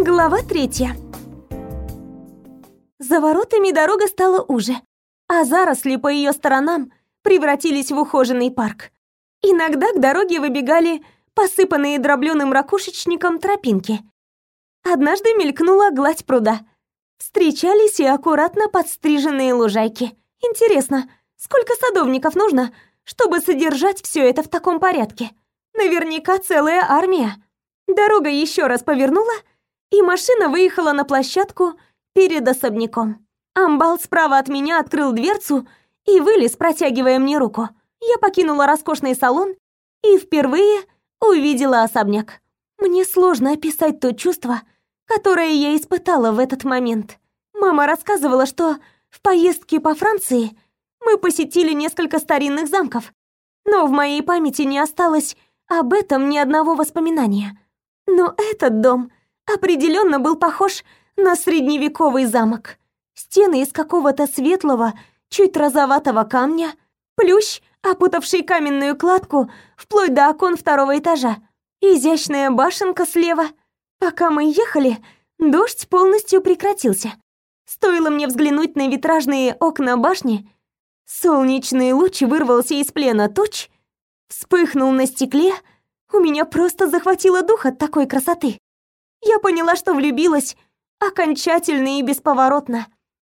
Глава третья. За воротами дорога стала уже, а заросли по ее сторонам превратились в ухоженный парк. Иногда к дороге выбегали посыпанные дробленым ракушечником тропинки. Однажды мелькнула гладь пруда. Встречались и аккуратно подстриженные лужайки. Интересно, сколько садовников нужно, чтобы содержать все это в таком порядке? Наверняка целая армия. Дорога еще раз повернула, и машина выехала на площадку перед особняком. Амбал справа от меня открыл дверцу и вылез, протягивая мне руку. Я покинула роскошный салон и впервые увидела особняк. Мне сложно описать то чувство, которое я испытала в этот момент. Мама рассказывала, что в поездке по Франции мы посетили несколько старинных замков, но в моей памяти не осталось об этом ни одного воспоминания. Но этот дом определенно был похож на средневековый замок. Стены из какого-то светлого, чуть розоватого камня, плющ, опутавший каменную кладку вплоть до окон второго этажа, изящная башенка слева. Пока мы ехали, дождь полностью прекратился. Стоило мне взглянуть на витражные окна башни, солнечный луч вырвался из плена туч, вспыхнул на стекле, у меня просто захватило дух от такой красоты. Я поняла, что влюбилась окончательно и бесповоротно.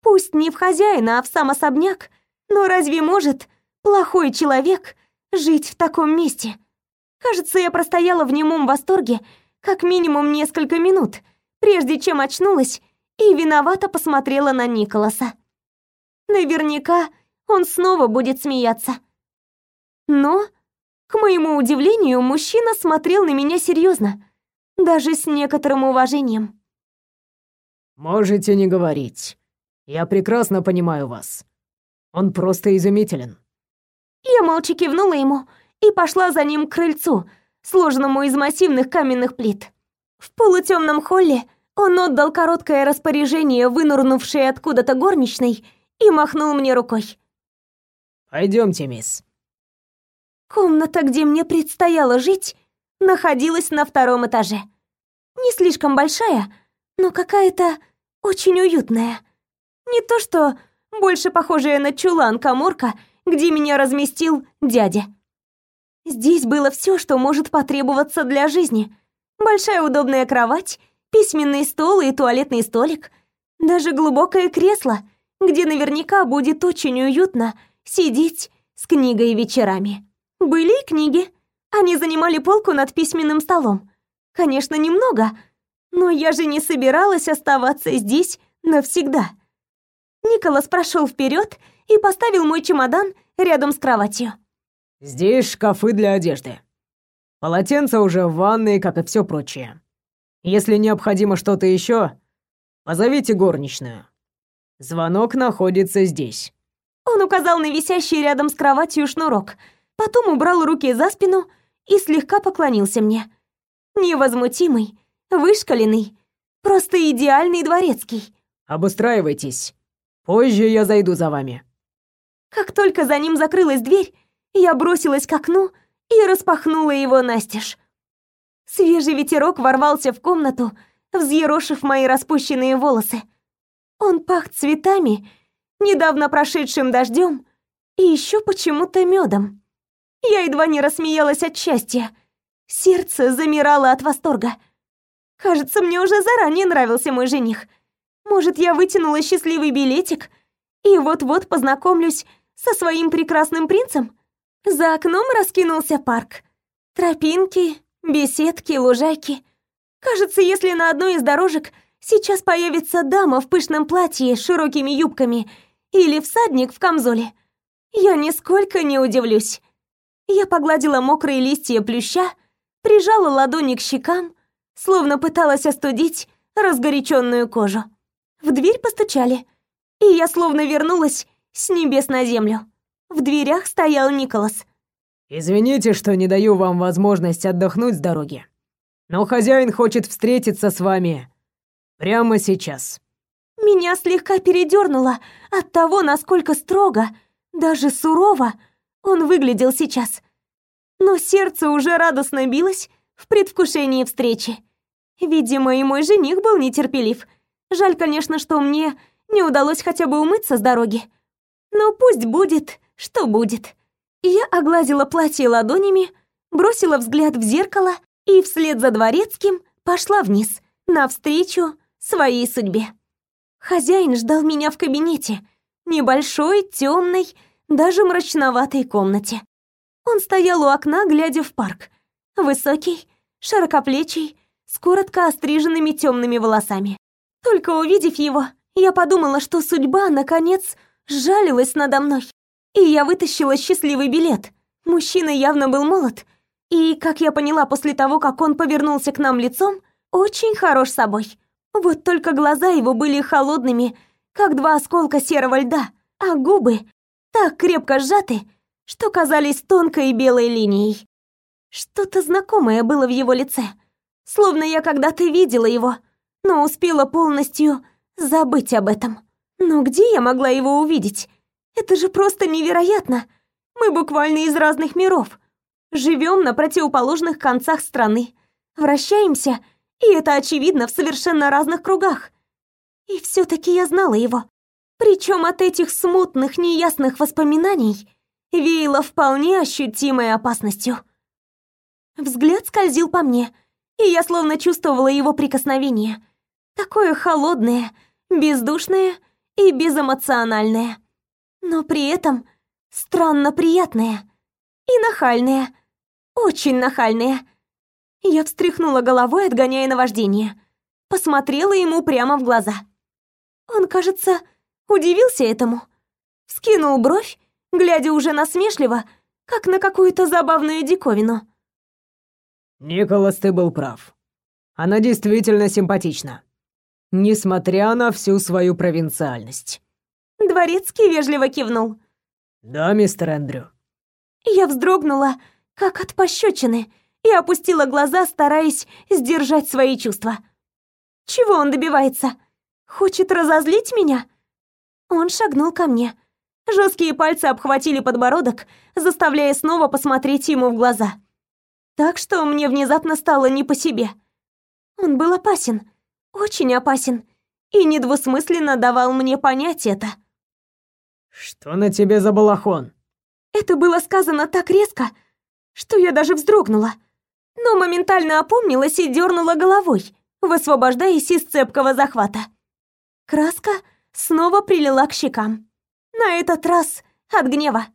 Пусть не в хозяина, а в сам особняк, но разве может плохой человек жить в таком месте? Кажется, я простояла в немом восторге как минимум несколько минут, прежде чем очнулась и виновато посмотрела на Николаса. Наверняка он снова будет смеяться. Но, к моему удивлению, мужчина смотрел на меня серьезно, даже с некоторым уважением. «Можете не говорить. Я прекрасно понимаю вас. Он просто изумителен». Я молча кивнула ему и пошла за ним к крыльцу, сложенному из массивных каменных плит. В полутемном холле он отдал короткое распоряжение, вынурнувшей откуда-то горничной, и махнул мне рукой. Пойдемте, мисс». Комната, где мне предстояло жить, находилась на втором этаже. Не слишком большая, но какая-то очень уютная. Не то что больше похожая на чулан-каморка, где меня разместил дядя. Здесь было все, что может потребоваться для жизни. Большая удобная кровать, письменный стол и туалетный столик, даже глубокое кресло, где наверняка будет очень уютно сидеть с книгой вечерами. Были и книги. Они занимали полку над письменным столом. Конечно, немного, но я же не собиралась оставаться здесь навсегда. Николас прошел вперед и поставил мой чемодан рядом с кроватью. «Здесь шкафы для одежды. Полотенца уже в ванной, как и все прочее. Если необходимо что-то еще, позовите горничную. Звонок находится здесь». Он указал на висящий рядом с кроватью шнурок, потом убрал руки за спину и слегка поклонился мне. Невозмутимый, вышкаленный, просто идеальный дворецкий. Обустраивайтесь. Позже я зайду за вами. Как только за ним закрылась дверь, я бросилась к окну и распахнула его настежь. Свежий ветерок ворвался в комнату, взъерошив мои распущенные волосы. Он пах цветами, недавно прошедшим дождем и еще почему-то медом. Я едва не рассмеялась от счастья. Сердце замирало от восторга. Кажется, мне уже заранее нравился мой жених. Может, я вытянула счастливый билетик и вот-вот познакомлюсь со своим прекрасным принцем? За окном раскинулся парк. Тропинки, беседки, лужайки. Кажется, если на одной из дорожек сейчас появится дама в пышном платье с широкими юбками или всадник в камзоле, я нисколько не удивлюсь. Я погладила мокрые листья плюща, прижала ладони к щекам словно пыталась остудить разгоряченную кожу. В дверь постучали, и я словно вернулась с небес на землю. В дверях стоял Николас. «Извините, что не даю вам возможность отдохнуть с дороги, но хозяин хочет встретиться с вами прямо сейчас». Меня слегка передернуло от того, насколько строго, даже сурово он выглядел сейчас. Но сердце уже радостно билось в предвкушении встречи. Видимо, и мой жених был нетерпелив. Жаль, конечно, что мне не удалось хотя бы умыться с дороги. Но пусть будет, что будет. Я огладила платье ладонями, бросила взгляд в зеркало и вслед за дворецким пошла вниз, навстречу своей судьбе. Хозяин ждал меня в кабинете, небольшой, темной, даже мрачноватой комнате. Он стоял у окна, глядя в парк. Высокий, широкоплечий, с коротко остриженными темными волосами. Только увидев его, я подумала, что судьба, наконец, сжалилась надо мной. И я вытащила счастливый билет. Мужчина явно был молод. И, как я поняла после того, как он повернулся к нам лицом, очень хорош собой. Вот только глаза его были холодными, как два осколка серого льда, а губы так крепко сжаты, что казались тонкой белой линией. Что-то знакомое было в его лице, словно я когда-то видела его, но успела полностью забыть об этом. Но где я могла его увидеть? Это же просто невероятно. Мы буквально из разных миров. Живем на противоположных концах страны, вращаемся и это очевидно в совершенно разных кругах. И все таки я знала его. Причем от этих смутных, неясных воспоминаний веяло вполне ощутимой опасностью. Взгляд скользил по мне, и я словно чувствовала его прикосновение. Такое холодное, бездушное и безэмоциональное. Но при этом странно приятное и нахальное. Очень нахальное. Я встряхнула головой, отгоняя наваждение. Посмотрела ему прямо в глаза. Он, кажется, удивился этому. Скинул бровь, глядя уже насмешливо, как на какую-то забавную диковину. «Николас, ты был прав. Она действительно симпатична. Несмотря на всю свою провинциальность». Дворецкий вежливо кивнул. «Да, мистер Эндрю». Я вздрогнула, как от пощечины, и опустила глаза, стараясь сдержать свои чувства. Чего он добивается? Хочет разозлить меня? Он шагнул ко мне. Жесткие пальцы обхватили подбородок, заставляя снова посмотреть ему в глаза. Так что мне внезапно стало не по себе. Он был опасен, очень опасен, и недвусмысленно давал мне понять это. «Что на тебе за балахон?» Это было сказано так резко, что я даже вздрогнула но моментально опомнилась и дернула головой, высвобождаясь из цепкого захвата. Краска снова прилила к щекам. На этот раз от гнева.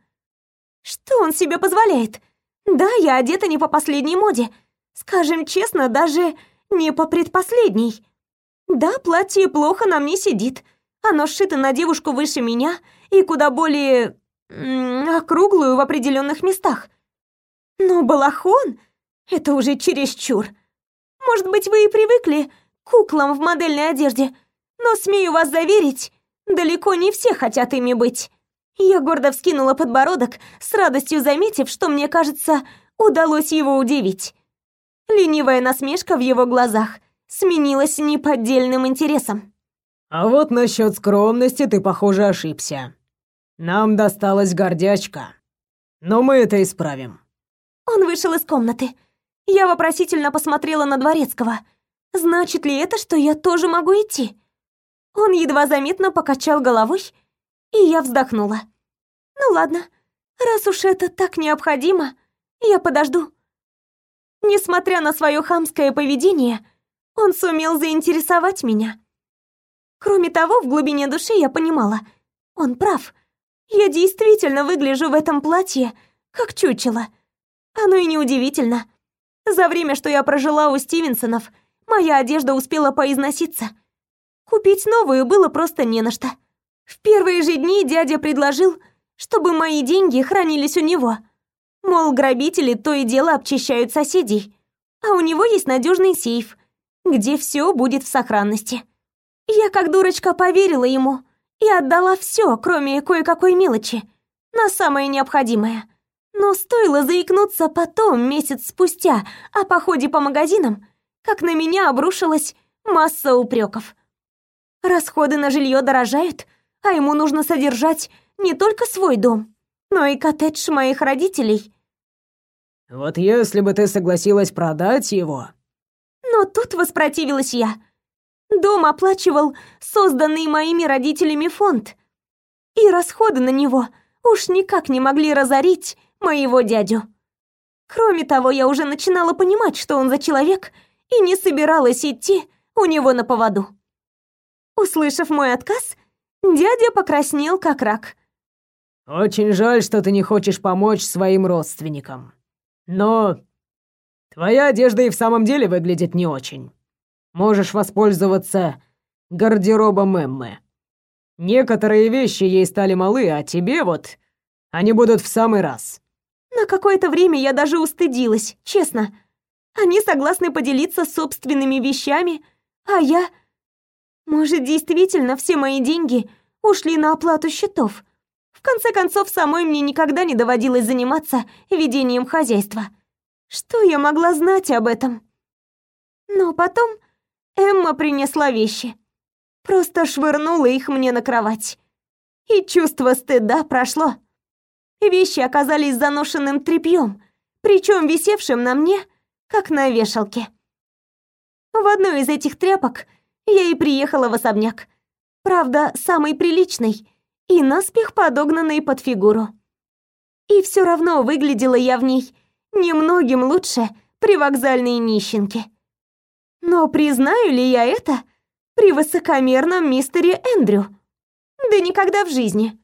Что он себе позволяет? Да, я одета не по последней моде. Скажем честно, даже не по предпоследней. Да, платье плохо на мне сидит. Оно сшито на девушку выше меня и куда более... округлую в определенных местах. Но балахон это уже чересчур. Может быть, вы и привыкли к куклам в модельной одежде, но смею вас заверить, далеко не все хотят ими быть. Я гордо вскинула подбородок, с радостью заметив, что мне кажется, удалось его удивить. Ленивая насмешка в его глазах сменилась неподдельным интересом. А вот насчет скромности ты, похоже, ошибся. Нам досталась гордячка. Но мы это исправим. Он вышел из комнаты. Я вопросительно посмотрела на Дворецкого. Значит ли это, что я тоже могу идти? Он едва заметно покачал головой, и я вздохнула. Ну ладно, раз уж это так необходимо, я подожду. Несмотря на свое хамское поведение, он сумел заинтересовать меня. Кроме того, в глубине души я понимала, он прав. Я действительно выгляжу в этом платье как чучело. Оно и неудивительно. За время, что я прожила у Стивенсонов, моя одежда успела поизноситься. Купить новую было просто не на что. В первые же дни дядя предложил, чтобы мои деньги хранились у него. Мол, грабители то и дело обчищают соседей, а у него есть надежный сейф, где все будет в сохранности. Я как дурочка поверила ему и отдала все, кроме кое-какой мелочи, на самое необходимое – но стоило заикнуться потом, месяц спустя, о походе по магазинам, как на меня обрушилась масса упреков. Расходы на жилье дорожают, а ему нужно содержать не только свой дом, но и коттедж моих родителей. Вот если бы ты согласилась продать его... Но тут воспротивилась я. Дом оплачивал созданный моими родителями фонд, и расходы на него уж никак не могли разорить моего дядю. Кроме того, я уже начинала понимать, что он за человек, и не собиралась идти у него на поводу. Услышав мой отказ, дядя покраснел как рак. «Очень жаль, что ты не хочешь помочь своим родственникам. Но твоя одежда и в самом деле выглядит не очень. Можешь воспользоваться гардеробом Эммы. Некоторые вещи ей стали малы, а тебе вот они будут в самый раз». На какое-то время я даже устыдилась, честно. Они согласны поделиться собственными вещами, а я... Может, действительно все мои деньги ушли на оплату счетов? В конце концов, самой мне никогда не доводилось заниматься ведением хозяйства. Что я могла знать об этом? Но потом Эмма принесла вещи. Просто швырнула их мне на кровать. И чувство стыда прошло. Вещи оказались заношенным тряпьем, причем висевшим на мне, как на вешалке. В одной из этих тряпок я и приехала в особняк. Правда, самый приличный и наспех подогнанный под фигуру. И все равно выглядела я в ней немногим лучше при вокзальной нищенке. Но признаю ли я это при высокомерном мистере Эндрю? Да никогда в жизни.